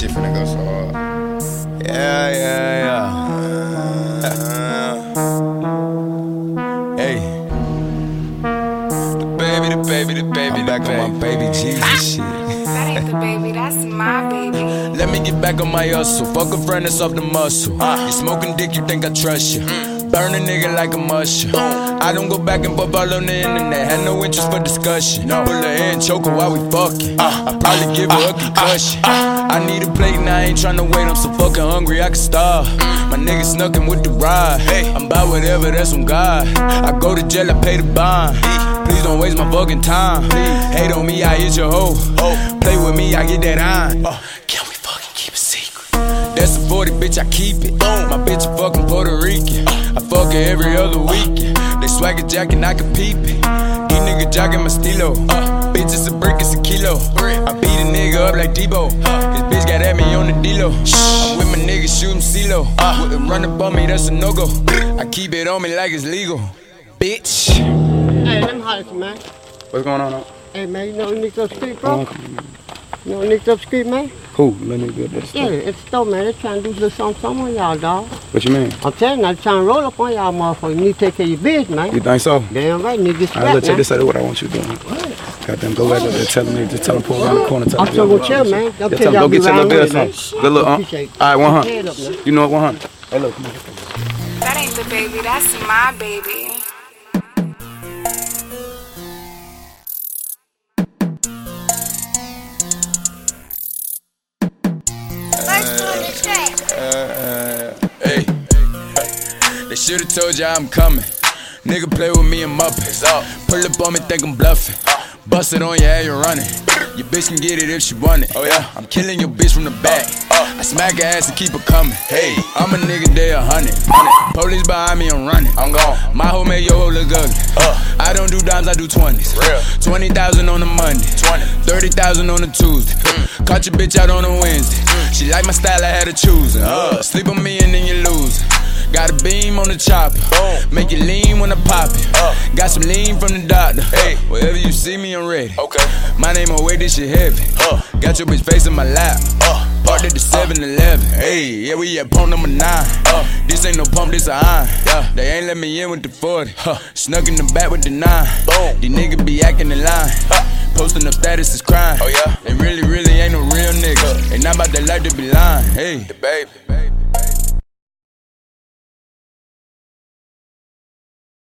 Shit finna go so hard. Yeah, yeah, yeah. hey. The baby, the baby, the baby, I'm back baby. on my baby Jesus ah! shit. That ain't the baby, that's my baby. Let me get back on my hustle. Fuck a friend that's off the muscle. Ah. You smoking dick, you think I trust you. Mm. Burn a nigga like a musher. I don't go back and forth all on the internet. Had no interest for discussion. Pull her in, choke her while we fucking. Ah. I probably give her a concussion. I need a plate and I ain't tryna wait. I'm so fucking hungry, I can starve. My nigga snuckin' with the ride. I'm about whatever, that's on God. I go to jail, I pay the bond. Please don't waste my fucking time. Hate on me, I hit your hoe. Play with me, I get that iron. Uh. Can we fucking keep a secret? That's a 40, bitch, I keep it. My bitch a fucking Puerto Rican. Uh. I fuck her every other weekend. They swagger jackin', I can peep it. These niggas my stilo. Uh, bitch, it's a brick, it's a kilo. I beat a nigga up like Debo. Uh, this bitch got at me on the D-Lo. I'm with my niggas shootin' CeeLo. Uh, Wouldn't run up on me, that's a no-go. I keep it on me like it's legal. Bitch. Hey, them house, man. What's going on? Hey, man, you know who nicked up street, bro? You know who nicked up street, man? Who? Let me get this. Yeah, it's store, man. They trying to do little something, something on y'all, dog. What you mean? I'm telling you, they trying to roll up on y'all, motherfucker. You need to take care of your business, man. You think so? Damn right, need to get All right, look, strapped, check this out. What I want you doing. Goddamn, go back up there. Tell me, just tell them pull around the corner. Tell I'm them, still yo, gonna chill, man. Yeah, They'll tell tell them, y'all go get your little round bit or with uh, it, man. something. Good look, huh? All right, 100. Head. You know what, 100. Hey, look, come on. That ain't the baby, that's my baby. Hey, they should've told you I'm coming. Nigga play with me and Muppets. Pull up on me, think I'm bluffing. Bust it on your head, you're running. Your bitch can get it if she want it. Oh yeah, I'm killing your bitch from the back. I smack her ass and keep her coming. Hey, I'm a nigga, they a hundred. Police behind me, I'm running. I'm gone. My hoe made your hoe look ugly. Uh. I don't do dimes, I do twenties. Real. Twenty thousand on a Monday. Twenty. Thirty thousand on a Tuesday. Mm. Caught your bitch out on a Wednesday. Mm. She like my style, I had to choose. Uh, sleep on me and then you lose. Got a beam on the chopper. Make it lean when I pop it. Uh. Got some lean from the doctor. Hey, wherever you see me, I'm ready. Okay. My name on way, this shit heavy. Uh. Got your bitch face in my lap. Uh. Parked at the uh. 7 Eleven. Hey, yeah, we at pump number 9. Uh. This ain't no pump, this a iron. Yeah, they ain't let me in with the 40. Snuck in the back with the 9. These niggas be acting in line. Posting up status is crime. Oh, yeah? They really, really ain't no real nigga. Ain't not about that life to be lying. Hey, the baby.